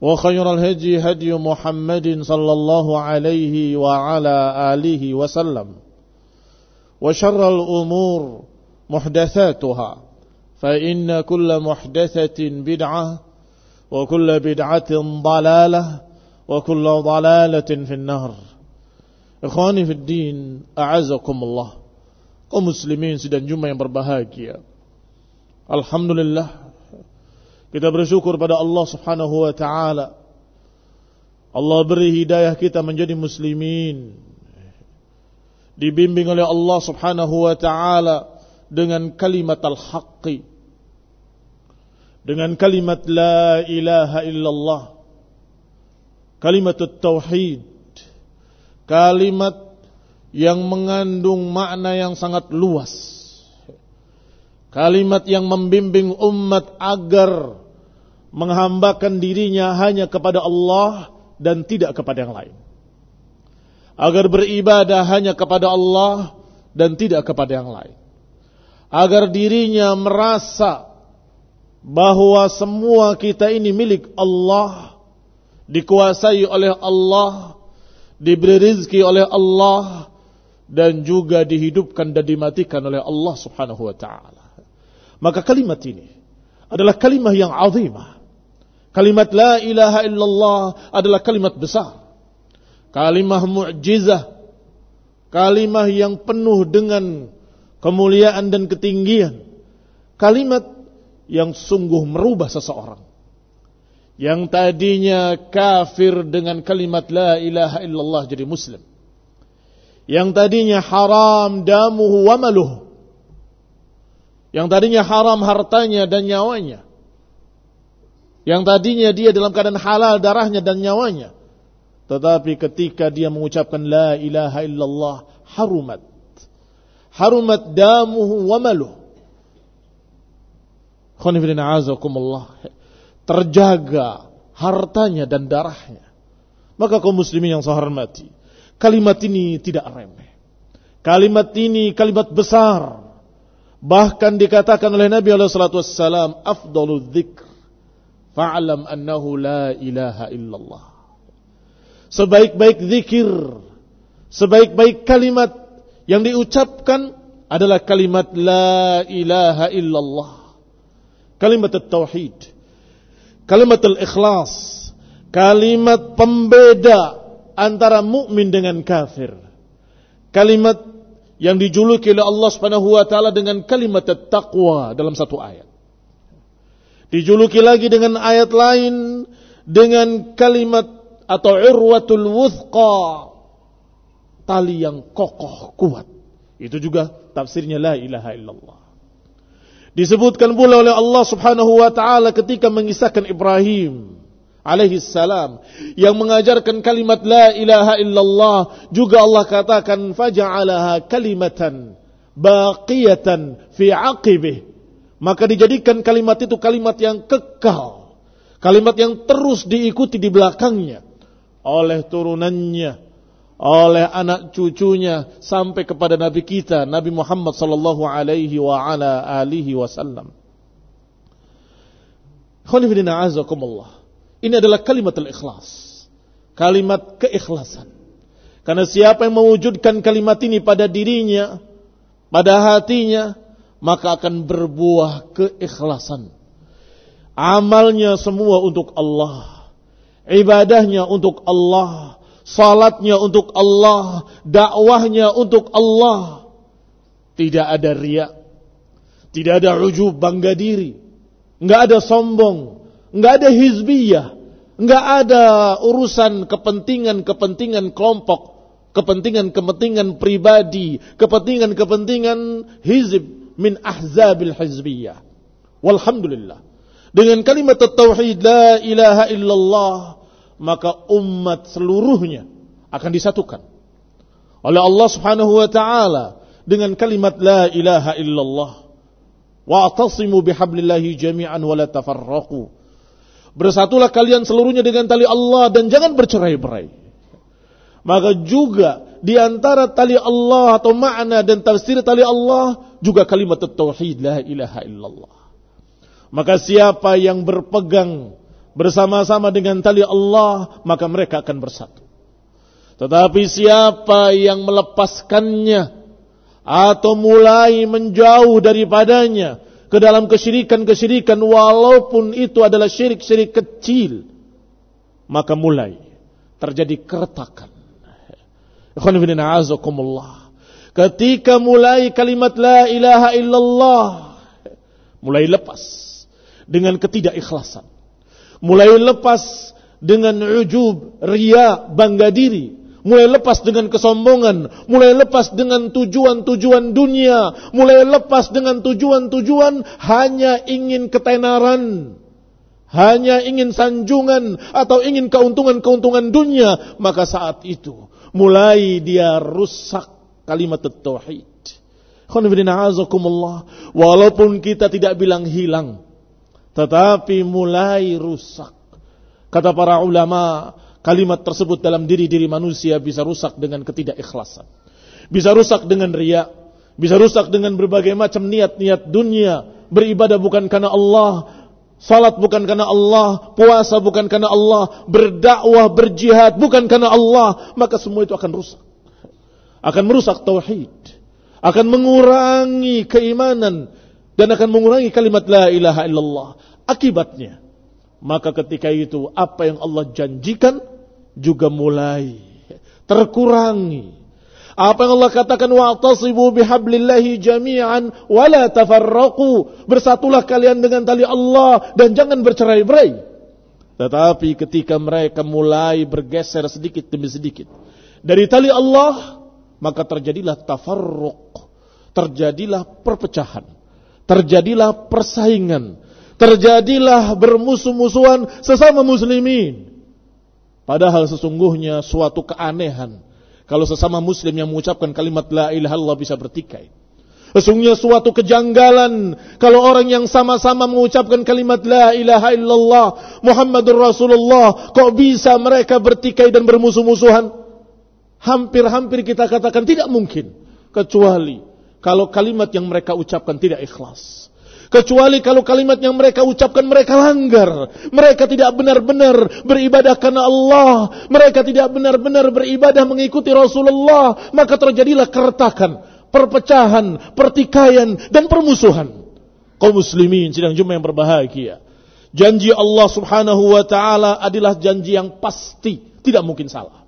وخير الهدي هدي محمد صلى الله عليه وعلى آله وسلم. وشر الأمور محدثاتها فإن كل محدثة بدعة وكل بدعة ضلالة وكل ضلالة في النار. إخواني في الدين أعزكم الله. Kaum muslimin sedang jumlah yang berbahagia. Alhamdulillah kita bersyukur pada Allah subhanahu wa ta'ala. Allah beri hidayah kita menjadi muslimin. Dibimbing oleh Allah subhanahu wa ta'ala dengan kalimat al-haqqi. Dengan kalimat la ilaha illallah. Kalimat tauhid kalimat yang mengandung makna yang sangat luas kalimat yang membimbing umat agar menghambakan dirinya hanya kepada Allah dan tidak kepada yang lain agar beribadah hanya kepada Allah dan tidak kepada yang lain agar dirinya merasa bahwa semua kita ini milik Allah, dikuasai oleh Allah, diberi rizki oleh Allah, dan juga dihidupkan dan dimatikan oleh Allah subhanahu wa ta'ala. Maka kalimat ini adalah kalimat yang azimah. Kalimat la ilaha illallah adalah kalimat besar. Kalimat mu'jizah. Kalimat yang penuh dengan kemuliaan dan ketinggian. Kalimat yang sungguh merubah seseorang. Yang tadinya kafir dengan kalimat la ilaha illallah jadi muslim. Yang tadinya haram damuhu wa maluh. Yang tadinya haram hartanya dan nyawanya. Yang tadinya dia dalam keadaan halal darahnya dan nyawanya. Tetapi ketika dia mengucapkan la ilaha illallah harumat. Harumat damuhu wa maluh terjaga hartanya dan darahnya. Maka kaum muslimin yang saya hormati, kalimat ini tidak remeh. Kalimat ini kalimat besar. Bahkan dikatakan oleh Nabi alaihi salatu wassalam, afdalu dzikr fa'lam annahu la ilaha illallah. Sebaik-baik zikir, sebaik-baik kalimat yang diucapkan adalah kalimat la ilaha illallah kalimat tauhid, kalimat ikhlas, kalimat pembeda antara mukmin dengan kafir. Kalimat yang dijuluki oleh Allah Subhanahu wa taala dengan kalimat taqwa dalam satu ayat. Dijuluki lagi dengan ayat lain dengan kalimat atau urwatul wuthqa tali yang kokoh kuat. Itu juga tafsirnya la ilaha illallah. Disebutkan pula oleh Allah Subhanahu wa taala ketika mengisahkan Ibrahim alaihi salam yang mengajarkan kalimat la ilaha illallah juga Allah katakan faja'alaha kalimatan baqiyatan fi aqibih maka dijadikan kalimat itu kalimat yang kekal kalimat yang terus diikuti di belakangnya oleh turunannya oleh anak cucunya sampai kepada nabi kita Nabi Muhammad sallallahu alaihi wa ala alihi wasallam. Khonifidina azakumullah. Ini adalah kalimat ikhlas. Kalimat keikhlasan. Karena siapa yang mewujudkan kalimat ini pada dirinya, pada hatinya, maka akan berbuah keikhlasan. Amalnya semua untuk Allah. Ibadahnya untuk Allah salatnya untuk Allah, dakwahnya untuk Allah. Tidak ada ria, tidak ada ujub bangga diri, nggak ada sombong, nggak ada hizbiyah, nggak ada urusan kepentingan-kepentingan kelompok, kepentingan-kepentingan pribadi, kepentingan-kepentingan hizib min ahzabil hizbiyah. Walhamdulillah. Dengan kalimat tauhid la ilaha illallah maka umat seluruhnya akan disatukan oleh Allah Subhanahu wa taala dengan kalimat la ilaha illallah. Wa'tasimu bihablillahi jami'an wa la tafarraqu bersatulah kalian seluruhnya dengan tali Allah dan jangan bercerai-berai maka juga di antara tali Allah atau makna dan tafsir tali Allah juga kalimat tauhid la ilaha illallah maka siapa yang berpegang bersama-sama dengan tali Allah, maka mereka akan bersatu. Tetapi siapa yang melepaskannya atau mulai menjauh daripadanya ke dalam kesyirikan-kesyirikan walaupun itu adalah syirik-syirik kecil, maka mulai terjadi keretakan. Ketika mulai kalimat la ilaha illallah mulai lepas dengan ketidakikhlasan. Mulai lepas dengan ujub, ria, bangga diri, mulai lepas dengan kesombongan, mulai lepas dengan tujuan-tujuan dunia, mulai lepas dengan tujuan-tujuan hanya ingin ketenaran, hanya ingin sanjungan atau ingin keuntungan-keuntungan dunia, maka saat itu mulai dia rusak kalimat tauhid. Walaupun kita tidak bilang hilang, tetapi mulai rusak. Kata para ulama, kalimat tersebut dalam diri-diri manusia bisa rusak dengan ketidakikhlasan. Bisa rusak dengan riak, bisa rusak dengan berbagai macam niat-niat dunia, beribadah bukan karena Allah, salat bukan karena Allah, puasa bukan karena Allah, berdakwah, berjihad bukan karena Allah, maka semua itu akan rusak. Akan merusak tauhid, akan mengurangi keimanan, dan akan mengurangi kalimat la ilaha illallah. Akibatnya, maka ketika itu apa yang Allah janjikan juga mulai terkurangi. Apa yang Allah katakan wa'tasibu bihablillahi jami'an wa la tafarraqu. Bersatulah kalian dengan tali Allah dan jangan bercerai-berai. Tetapi ketika mereka mulai bergeser sedikit demi sedikit dari tali Allah, maka terjadilah tafarruq, terjadilah perpecahan terjadilah persaingan, terjadilah bermusuh-musuhan sesama muslimin. Padahal sesungguhnya suatu keanehan kalau sesama muslim yang mengucapkan kalimat la ilaha illallah bisa bertikai. Sesungguhnya suatu kejanggalan kalau orang yang sama-sama mengucapkan kalimat la ilaha illallah Muhammadur Rasulullah kok bisa mereka bertikai dan bermusuh-musuhan? Hampir-hampir kita katakan tidak mungkin kecuali kalau kalimat yang mereka ucapkan tidak ikhlas. Kecuali kalau kalimat yang mereka ucapkan mereka langgar. Mereka tidak benar-benar beribadah karena Allah. Mereka tidak benar-benar beribadah mengikuti Rasulullah. Maka terjadilah keretakan, perpecahan, pertikaian, dan permusuhan. Kau muslimin sedang jumlah yang berbahagia. Janji Allah subhanahu wa ta'ala adalah janji yang pasti. Tidak mungkin salah.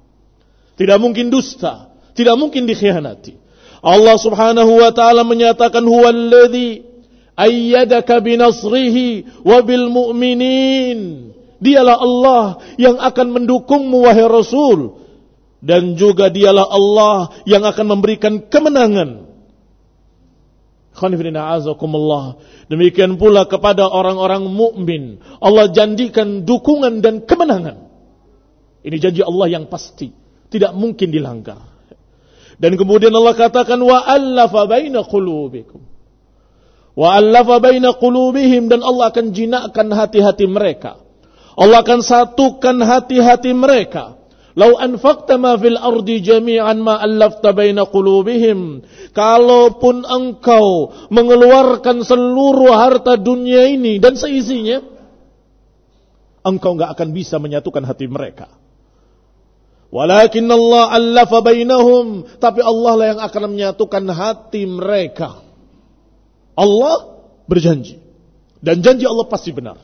Tidak mungkin dusta. Tidak mungkin dikhianati. Allah Subhanahu wa taala menyatakan huwallazi ayyadaka binasrihi wa bil mu'minin. Dialah Allah yang akan mendukungmu wahai Rasul dan juga dialah Allah yang akan memberikan kemenangan. Demikian pula kepada orang-orang mukmin, Allah janjikan dukungan dan kemenangan. Ini janji Allah yang pasti, tidak mungkin dilanggar. Dan kemudian Allah katakan wa allafa baina qulubikum. Wa allafa baina qulubihim dan Allah akan jinakkan hati-hati mereka. Allah akan satukan hati-hati mereka. Lau anfaqta ma fil ardi jami'an ma allafta baina qulubihim. Kalaupun engkau mengeluarkan seluruh harta dunia ini dan seisinya, engkau enggak akan bisa menyatukan hati mereka. Walakin Allah allafa bainahum, tapi Allah lah yang akan menyatukan hati mereka. Allah berjanji dan janji Allah pasti benar.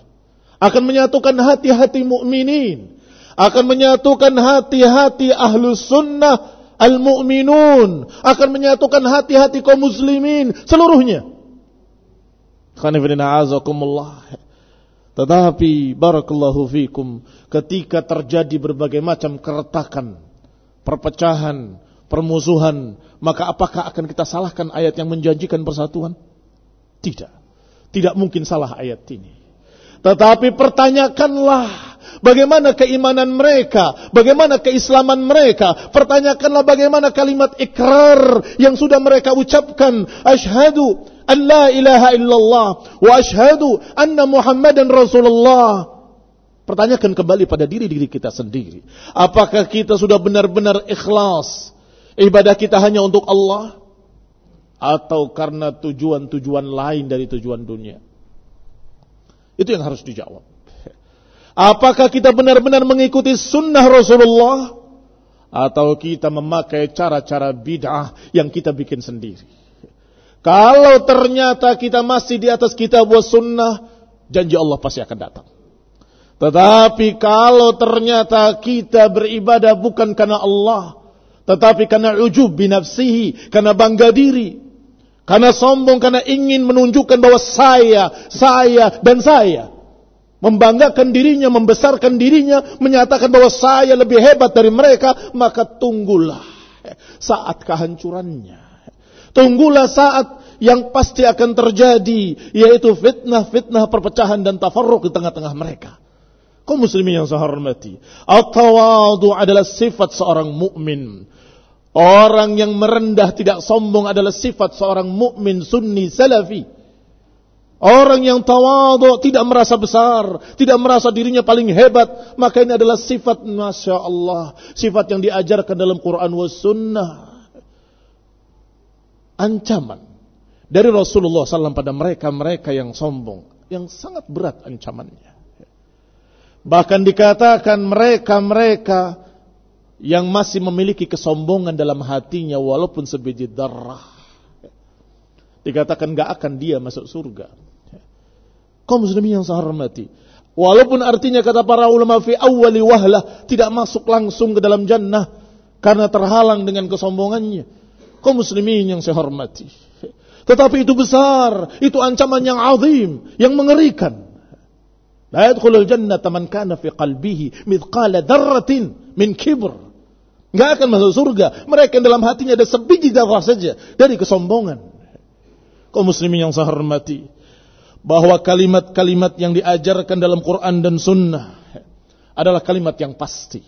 Akan menyatukan hati-hati mukminin akan menyatukan hati-hati ahlu sunnah al-mu'minun, akan menyatukan hati-hati kaum muslimin seluruhnya. Tetapi barakallahu fikum ketika terjadi berbagai macam keretakan, perpecahan, permusuhan, maka apakah akan kita salahkan ayat yang menjanjikan persatuan? Tidak. Tidak mungkin salah ayat ini. Tetapi pertanyakanlah Bagaimana keimanan mereka? Bagaimana keislaman mereka? Pertanyakanlah bagaimana kalimat ikrar yang sudah mereka ucapkan. Ashadu an la ilaha illallah. Wa ashadu anna muhammadan rasulullah. Pertanyakan kembali pada diri-diri kita sendiri. Apakah kita sudah benar-benar ikhlas? Ibadah kita hanya untuk Allah? Atau karena tujuan-tujuan lain dari tujuan dunia? Itu yang harus dijawab. Apakah kita benar-benar mengikuti sunnah Rasulullah? Atau kita memakai cara-cara bid'ah yang kita bikin sendiri? Kalau ternyata kita masih di atas kitab wa sunnah, janji Allah pasti akan datang. Tetapi kalau ternyata kita beribadah bukan karena Allah, tetapi karena ujub binafsihi, karena bangga diri, karena sombong, karena ingin menunjukkan bahwa saya, saya, dan saya membanggakan dirinya, membesarkan dirinya, menyatakan bahwa saya lebih hebat dari mereka, maka tunggulah saat kehancurannya. Tunggulah saat yang pasti akan terjadi, yaitu fitnah-fitnah perpecahan dan tafarruq di tengah-tengah mereka. Kau muslimin yang saya hormati. At-tawadu adalah sifat seorang mukmin. Orang yang merendah tidak sombong adalah sifat seorang mukmin sunni salafi. Orang yang tawadhu tidak merasa besar, tidak merasa dirinya paling hebat, maka ini adalah sifat Masya Allah. Sifat yang diajarkan dalam Quran wa sunnah. Ancaman dari Rasulullah SAW pada mereka-mereka yang sombong. Yang sangat berat ancamannya. Bahkan dikatakan mereka-mereka yang masih memiliki kesombongan dalam hatinya walaupun sebiji darah. Dikatakan gak akan dia masuk surga kaum muslimin yang saya hormati. Walaupun artinya kata para ulama fi awwali wahlah tidak masuk langsung ke dalam jannah karena terhalang dengan kesombongannya. Kaum muslimin yang saya hormati. Tetapi itu besar, itu ancaman yang azim, yang mengerikan. La yadkhulul jannata man kana fi qalbihi mithqala darratin min kibr. Enggak akan masuk surga mereka yang dalam hatinya ada sebiji darah saja dari kesombongan. Kaum muslimin yang saya hormati bahwa kalimat-kalimat yang diajarkan dalam Quran dan Sunnah adalah kalimat yang pasti.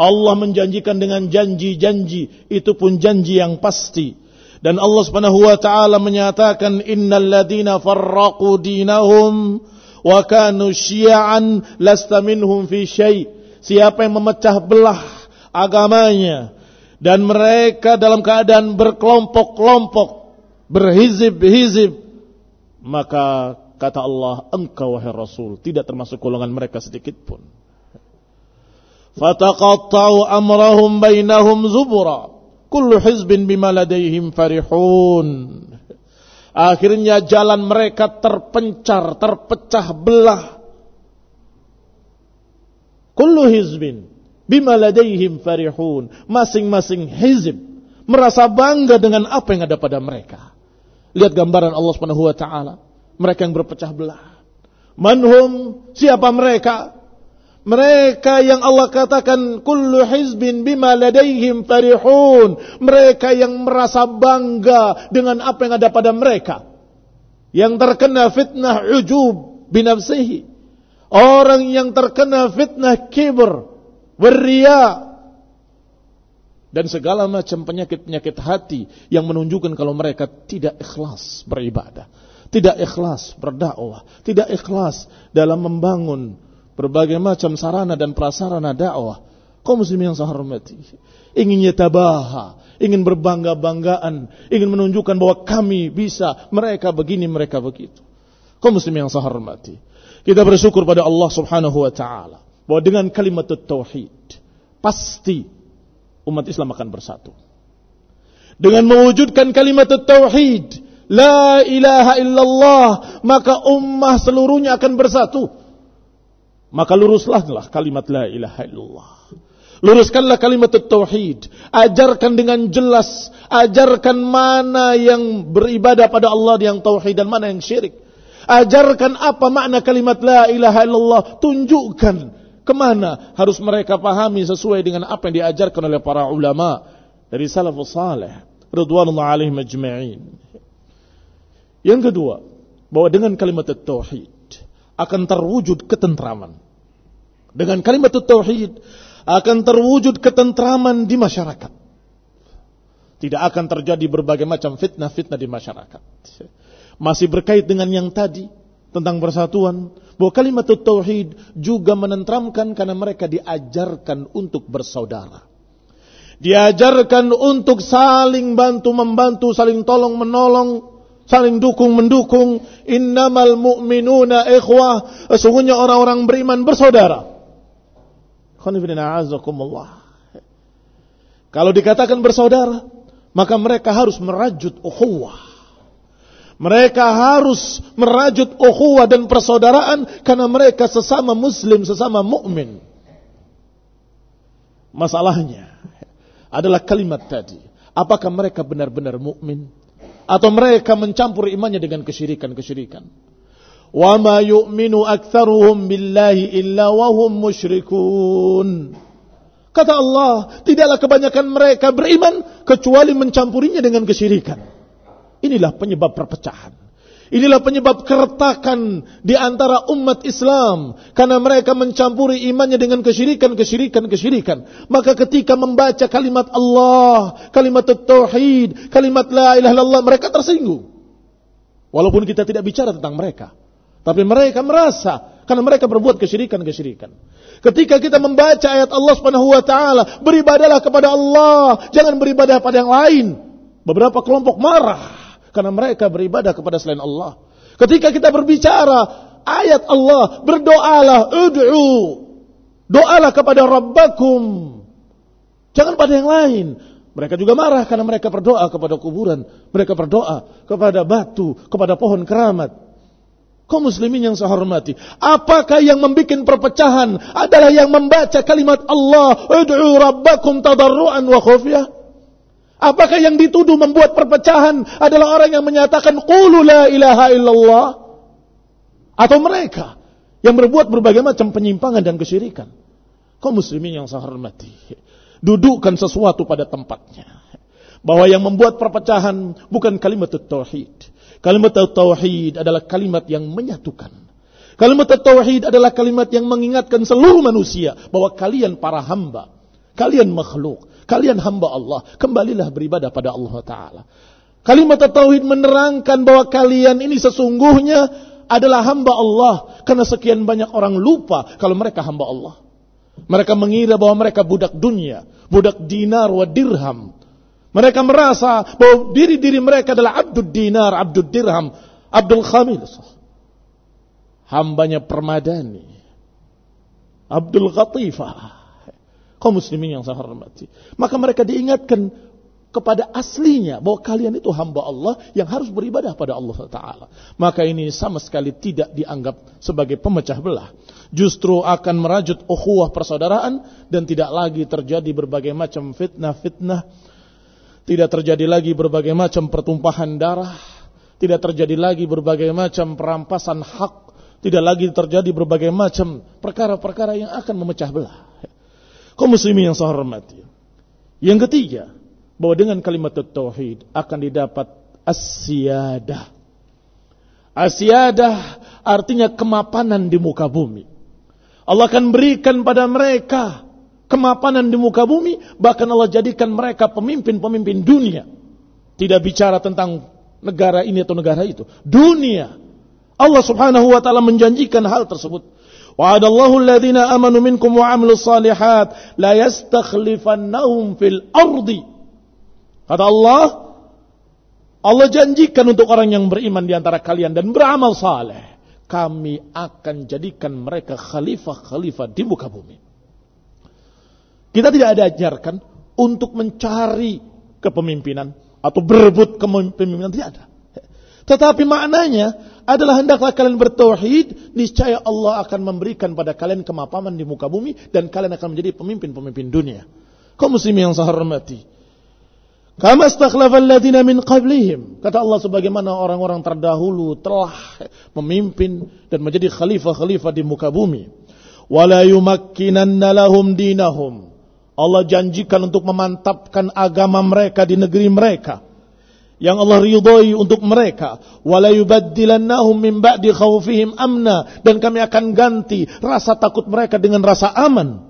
Allah menjanjikan dengan janji-janji, itu pun janji yang pasti. Dan Allah Subhanahu wa taala menyatakan innal ladina farraqu dinahum wa kanu syi'an lasta minhum fi syai. Siapa yang memecah belah agamanya dan mereka dalam keadaan berkelompok-kelompok, berhizib-hizib, maka kata Allah, engkau wahai Rasul tidak termasuk golongan mereka sedikit pun. Fataqatta'u amrahum bainahum zubura. Kullu hizbin bima ladaihim farihun. Akhirnya jalan mereka terpencar, terpecah belah. Kullu hizbin bima ladaihim farihun. Masing-masing hizib merasa bangga dengan apa yang ada pada mereka. Lihat gambaran Allah Subhanahu wa taala. Mereka yang berpecah belah. Manhum, siapa mereka? Mereka yang Allah katakan kullu hizbin bima ladaihim farihun. Mereka yang merasa bangga dengan apa yang ada pada mereka. Yang terkena fitnah ujub binafsihi. Orang yang terkena fitnah kibr, berria, dan segala macam penyakit-penyakit hati yang menunjukkan kalau mereka tidak ikhlas beribadah, tidak ikhlas berdakwah, tidak ikhlas dalam membangun berbagai macam sarana dan prasarana dakwah. Kau muslim yang saya hormati, ingin yatabaha, ingin berbangga-banggaan, ingin menunjukkan bahwa kami bisa, mereka begini, mereka begitu. Kau muslim yang saya hormati. Kita bersyukur pada Allah Subhanahu wa taala bahwa dengan kalimat tauhid pasti umat Islam akan bersatu. Dengan mewujudkan kalimat tauhid, la ilaha illallah, maka ummah seluruhnya akan bersatu. Maka luruslah kalimat la ilaha illallah. Luruskanlah kalimat tauhid. Ajarkan dengan jelas. Ajarkan mana yang beribadah pada Allah yang tauhid dan mana yang syirik. Ajarkan apa makna kalimat la ilaha illallah. Tunjukkan ke mana harus mereka pahami sesuai dengan apa yang diajarkan oleh para ulama dari salafus salih. Ridwanullah alaihim ajma'in. Yang kedua, bahwa dengan kalimat tauhid akan terwujud ketentraman. Dengan kalimat tauhid akan terwujud ketentraman di masyarakat. Tidak akan terjadi berbagai macam fitnah-fitnah di masyarakat. Masih berkait dengan yang tadi tentang persatuan, bahwa kalimat tauhid juga menentramkan karena mereka diajarkan untuk bersaudara. Diajarkan untuk saling bantu membantu, saling tolong menolong, saling dukung mendukung. Innamal mu'minuna ikhwah. Sesungguhnya orang-orang beriman bersaudara. Kalau dikatakan bersaudara, maka mereka harus merajut ukhuwah. Mereka harus merajut ukhuwah dan persaudaraan karena mereka sesama muslim, sesama mukmin. Masalahnya adalah kalimat tadi. Apakah mereka benar-benar mukmin atau mereka mencampur imannya dengan kesyirikan-kesyirikan? Wa ma yu'minu aktsaruhum billahi illa wa hum musyrikun. Kata Allah, tidaklah kebanyakan mereka beriman kecuali mencampurinya dengan kesyirikan. Inilah penyebab perpecahan. Inilah penyebab keretakan di antara umat Islam. Karena mereka mencampuri imannya dengan kesyirikan, kesyirikan, kesyirikan. Maka ketika membaca kalimat Allah, kalimat Tauhid, kalimat La ilaha illallah, mereka tersinggung. Walaupun kita tidak bicara tentang mereka. Tapi mereka merasa karena mereka berbuat kesyirikan-kesyirikan. Ketika kita membaca ayat Allah Subhanahu wa taala, beribadalah kepada Allah, jangan beribadah pada yang lain. Beberapa kelompok marah karena mereka beribadah kepada selain Allah. Ketika kita berbicara ayat Allah, berdoalah, ud'u. Doalah kepada Rabbakum. Jangan pada yang lain. Mereka juga marah karena mereka berdoa kepada kuburan. Mereka berdoa kepada batu, kepada pohon keramat kaum muslimin yang saya. Apakah yang membuat perpecahan adalah yang membaca kalimat Allah, "Ud'u rabbakum tadarruan wa khufyah"? Apakah yang dituduh membuat perpecahan adalah orang yang menyatakan qulu la ilaha illallah? Atau mereka yang berbuat berbagai macam penyimpangan dan kesyirikan? Kaum muslimin yang saya hormati. Dudukkan sesuatu pada tempatnya. Bahwa yang membuat perpecahan bukan kalimat tauhid Kalimat tauhid adalah kalimat yang menyatukan. Kalimat tauhid adalah kalimat yang mengingatkan seluruh manusia bahwa kalian para hamba, kalian makhluk, kalian hamba Allah, kembalilah beribadah pada Allah taala. Kalimat tauhid menerangkan bahwa kalian ini sesungguhnya adalah hamba Allah karena sekian banyak orang lupa kalau mereka hamba Allah. Mereka mengira bahwa mereka budak dunia, budak dinar wa dirham, mereka merasa bahwa diri-diri mereka adalah abdul dinar, abdul dirham, abdul khamis. Hambanya permadani. Abdul Ghatifah. Kaum muslimin yang saya hormati. Maka mereka diingatkan kepada aslinya bahwa kalian itu hamba Allah yang harus beribadah pada Allah Taala. Maka ini sama sekali tidak dianggap sebagai pemecah belah. Justru akan merajut ukhuwah persaudaraan dan tidak lagi terjadi berbagai macam fitnah-fitnah tidak terjadi lagi berbagai macam pertumpahan darah. Tidak terjadi lagi berbagai macam perampasan hak. Tidak lagi terjadi berbagai macam perkara-perkara yang akan memecah belah. Kau muslimin yang saya hormati. Yang ketiga, bahwa dengan kalimat tauhid akan didapat asyadah. Asyadah artinya kemapanan di muka bumi. Allah akan berikan pada mereka kemapanan di muka bumi, bahkan Allah jadikan mereka pemimpin-pemimpin dunia. Tidak bicara tentang negara ini atau negara itu. Dunia. Allah subhanahu wa ta'ala menjanjikan hal tersebut. Wa'adallahu alladhina amanu minkum wa amilu salihat la yastakhlifannahum fil ardi. Kata Allah, Allah janjikan untuk orang yang beriman di antara kalian dan beramal saleh. Kami akan jadikan mereka khalifah-khalifah di muka bumi. Kita tidak ada ajarkan untuk mencari kepemimpinan atau berebut kepemimpinan tidak ada. Tetapi maknanya adalah hendaklah kalian bertauhid, niscaya Allah akan memberikan pada kalian kemapanan di muka bumi dan kalian akan menjadi pemimpin-pemimpin dunia. Kau muslim yang saya hormati. Kama astakhlafal ladina min qablihim. Kata Allah sebagaimana orang-orang terdahulu telah memimpin dan menjadi khalifah-khalifah di muka bumi. Wala yumakkinanna lahum dinahum. Allah janjikan untuk memantapkan agama mereka di negeri mereka yang Allah ridhoi untuk mereka. Wala yubaddilannahum min ba'di khawfihim amna. Dan kami akan ganti rasa takut mereka dengan rasa aman.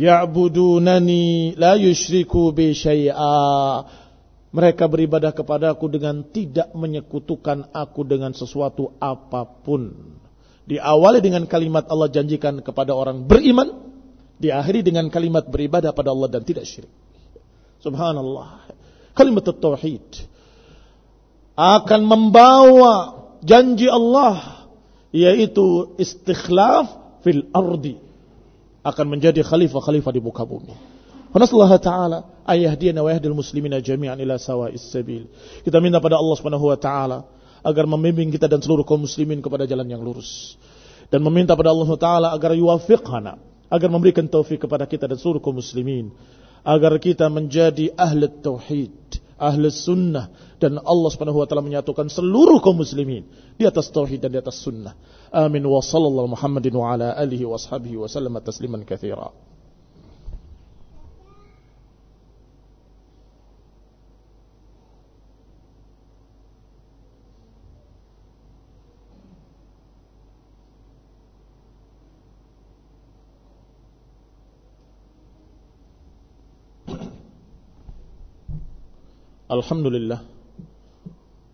Ya'budunani la yushriku bi syai'a. Mereka beribadah kepadaku dengan tidak menyekutukan aku dengan sesuatu apa pun. Diawali dengan kalimat Allah janjikan kepada orang beriman. Diakhiri dengan kalimat beribadah pada Allah dan tidak syirik Subhanallah. Kalimat tauhid akan membawa janji Allah yaitu istikhlaf fil ardi akan menjadi khalifah-khalifah di muka bumi. Allah Ta'ala dia wa yahdil muslimina jami'an ila sawa'is sabil. Kita minta pada Allah Subhanahu wa taala agar membimbing kita dan seluruh kaum muslimin kepada jalan yang lurus. Dan meminta pada Allah Ta'ala agar yuwafiqhana, agar memberikan taufik kepada kita dan seluruh kaum muslimin agar kita menjadi ahli tauhid, ahli sunnah dan Allah Subhanahu wa taala menyatukan seluruh kaum muslimin di atas tauhid dan di atas sunnah. Amin wa sallallahu Muhammadin wa ala alihi wa ashabihi wa sallam tasliman katsira. الحمد لله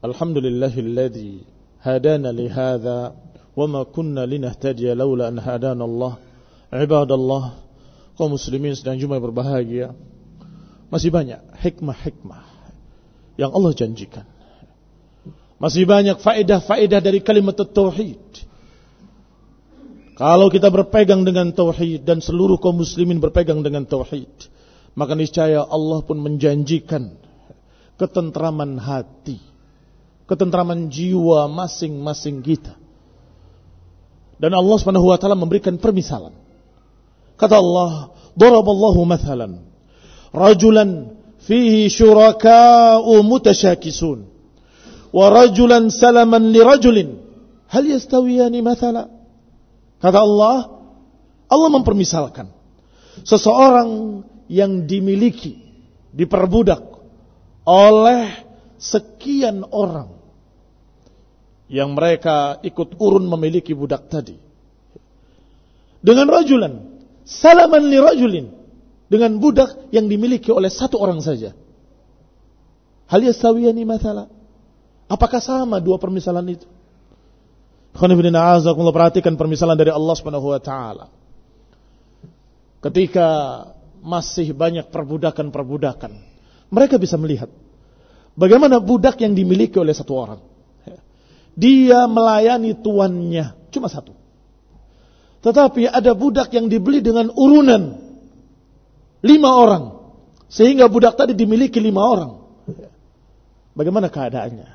الحمد لله الذي هدانا لهذا وما كنا لنهتدي لولا أن هدانا الله عباد الله kaum muslimin sedang jumlah berbahagia. Masih banyak hikmah-hikmah yang Allah janjikan. Masih banyak faedah-faedah dari kalimat tauhid. Kalau kita berpegang dengan tauhid dan seluruh kaum muslimin berpegang dengan tauhid maka niscaya Allah pun menjanjikan ketentraman hati, ketentraman jiwa masing-masing kita. Dan Allah Subhanahu wa taala memberikan permisalan. Kata Allah, "Daraballahu mathalan rajulan fihi syuraka'u mutasyakisun wa rajulan salaman li rajulin hal yastawiyani mathala?" Kata Allah, Allah mempermisalkan seseorang yang dimiliki, diperbudak oleh sekian orang yang mereka ikut urun memiliki budak tadi. Dengan rajulan, salaman li rajulin, dengan budak yang dimiliki oleh satu orang saja. Hal yasawiyani mathala. Apakah sama dua permisalan itu? Khonifidina azakumullah perhatikan permisalan dari Allah Subhanahu wa taala. Ketika masih banyak perbudakan-perbudakan mereka bisa melihat bagaimana budak yang dimiliki oleh satu orang. Dia melayani tuannya, cuma satu. Tetapi ada budak yang dibeli dengan urunan lima orang. Sehingga budak tadi dimiliki lima orang. Bagaimana keadaannya?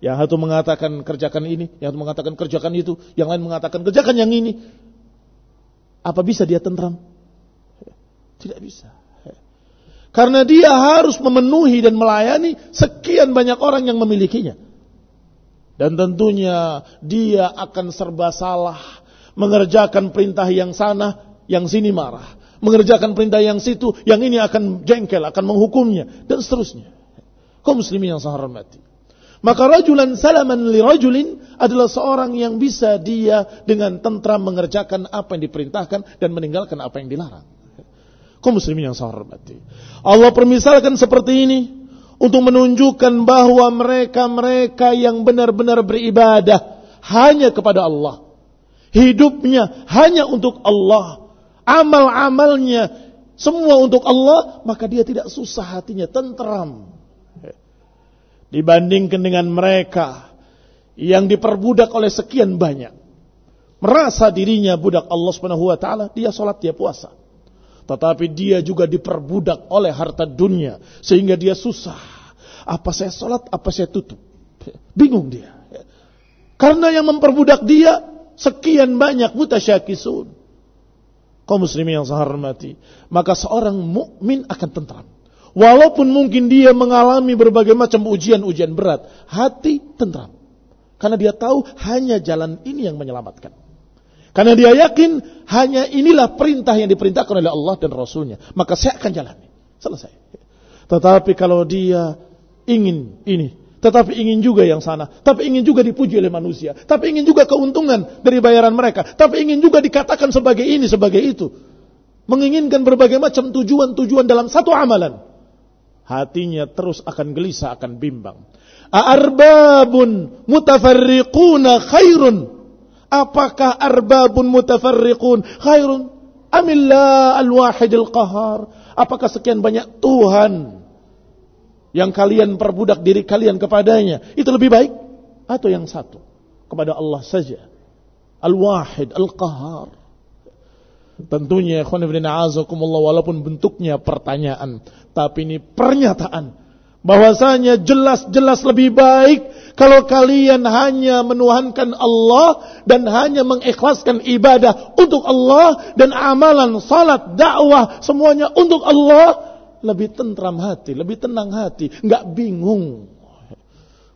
Yang satu mengatakan kerjakan ini, yang satu mengatakan kerjakan itu, yang lain mengatakan kerjakan yang ini. Apa bisa dia tentram? Tidak bisa. Karena dia harus memenuhi dan melayani sekian banyak orang yang memilikinya. Dan tentunya dia akan serba salah. Mengerjakan perintah yang sana, yang sini marah. Mengerjakan perintah yang situ, yang ini akan jengkel, akan menghukumnya. Dan seterusnya. Kau muslimin yang saya hormati. Maka rajulan salaman li rajulin adalah seorang yang bisa dia dengan tentram mengerjakan apa yang diperintahkan dan meninggalkan apa yang dilarang. Kau muslimin yang saya hormati. Allah permisalkan seperti ini untuk menunjukkan bahwa mereka-mereka yang benar-benar beribadah hanya kepada Allah. Hidupnya hanya untuk Allah. Amal-amalnya semua untuk Allah, maka dia tidak susah hatinya, tentram dibandingkan dengan mereka yang diperbudak oleh sekian banyak. Merasa dirinya budak Allah Subhanahu dia salat, dia puasa. Tetapi dia juga diperbudak oleh harta dunia sehingga dia susah. Apa saya salat, apa saya tutup? Bingung dia. Karena yang memperbudak dia sekian banyak mutasyakisun. Kau muslimin yang saya hormati, maka seorang mukmin akan tentram. Walaupun mungkin dia mengalami berbagai macam ujian-ujian berat, hati tentram. Karena dia tahu hanya jalan ini yang menyelamatkan. Karena dia yakin hanya inilah perintah yang diperintahkan oleh Allah dan Rasulnya. Maka saya akan jalani. Selesai. Tetapi kalau dia ingin ini, tetapi ingin juga yang sana, tapi ingin juga dipuji oleh manusia, tapi ingin juga keuntungan dari bayaran mereka, tapi ingin juga dikatakan sebagai ini, sebagai itu. Menginginkan berbagai macam tujuan-tujuan dalam satu amalan hatinya terus akan gelisah, akan bimbang. Arbabun mutafarriquna khairun. Apakah arbabun mutafarriqun? Khairun? Amillah al-wahidil qahar. Apakah sekian banyak Tuhan yang kalian perbudak diri kalian kepadanya? Itu lebih baik atau yang satu? Kepada Allah saja. Al-wahid al-qahar Tentunya azakumullah walaupun bentuknya pertanyaan, tapi ini pernyataan bahwasanya jelas-jelas lebih baik kalau kalian hanya menuhankan Allah dan hanya mengikhlaskan ibadah untuk Allah dan amalan salat, dakwah semuanya untuk Allah lebih tentram hati, lebih tenang hati, nggak bingung.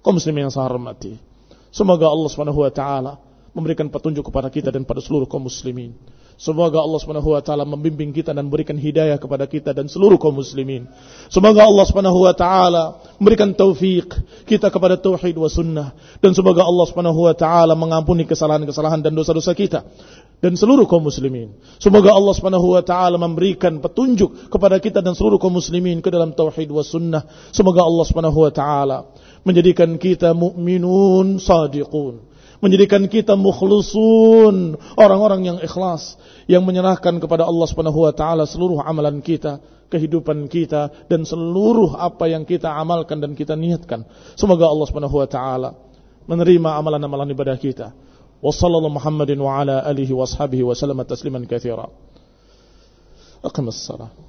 Kaum muslimin yang saya hormati. Semoga Allah Subhanahu wa taala memberikan petunjuk kepada kita dan pada seluruh kaum muslimin. Semoga Allah Subhanahu wa taala membimbing kita dan berikan hidayah kepada kita dan seluruh kaum muslimin. Semoga Allah Subhanahu wa taala memberikan taufik kita kepada tauhid wa sunnah dan semoga Allah Subhanahu wa taala mengampuni kesalahan-kesalahan dan dosa-dosa kita dan seluruh kaum muslimin. Semoga Allah Subhanahu wa taala memberikan petunjuk kepada kita dan seluruh kaum muslimin ke dalam tauhid wa sunnah. Semoga Allah Subhanahu wa taala menjadikan kita mukminun sadiqun menjadikan kita mukhlusun, orang-orang yang ikhlas, yang menyerahkan kepada Allah Subhanahu wa taala seluruh amalan kita, kehidupan kita dan seluruh apa yang kita amalkan dan kita niatkan. Semoga Allah Subhanahu wa taala menerima amalan-amalan ibadah kita. Wassallallahu Muhammadin wa ala alihi washabihi wa sallam tasliman katsira. Aqim as-salah.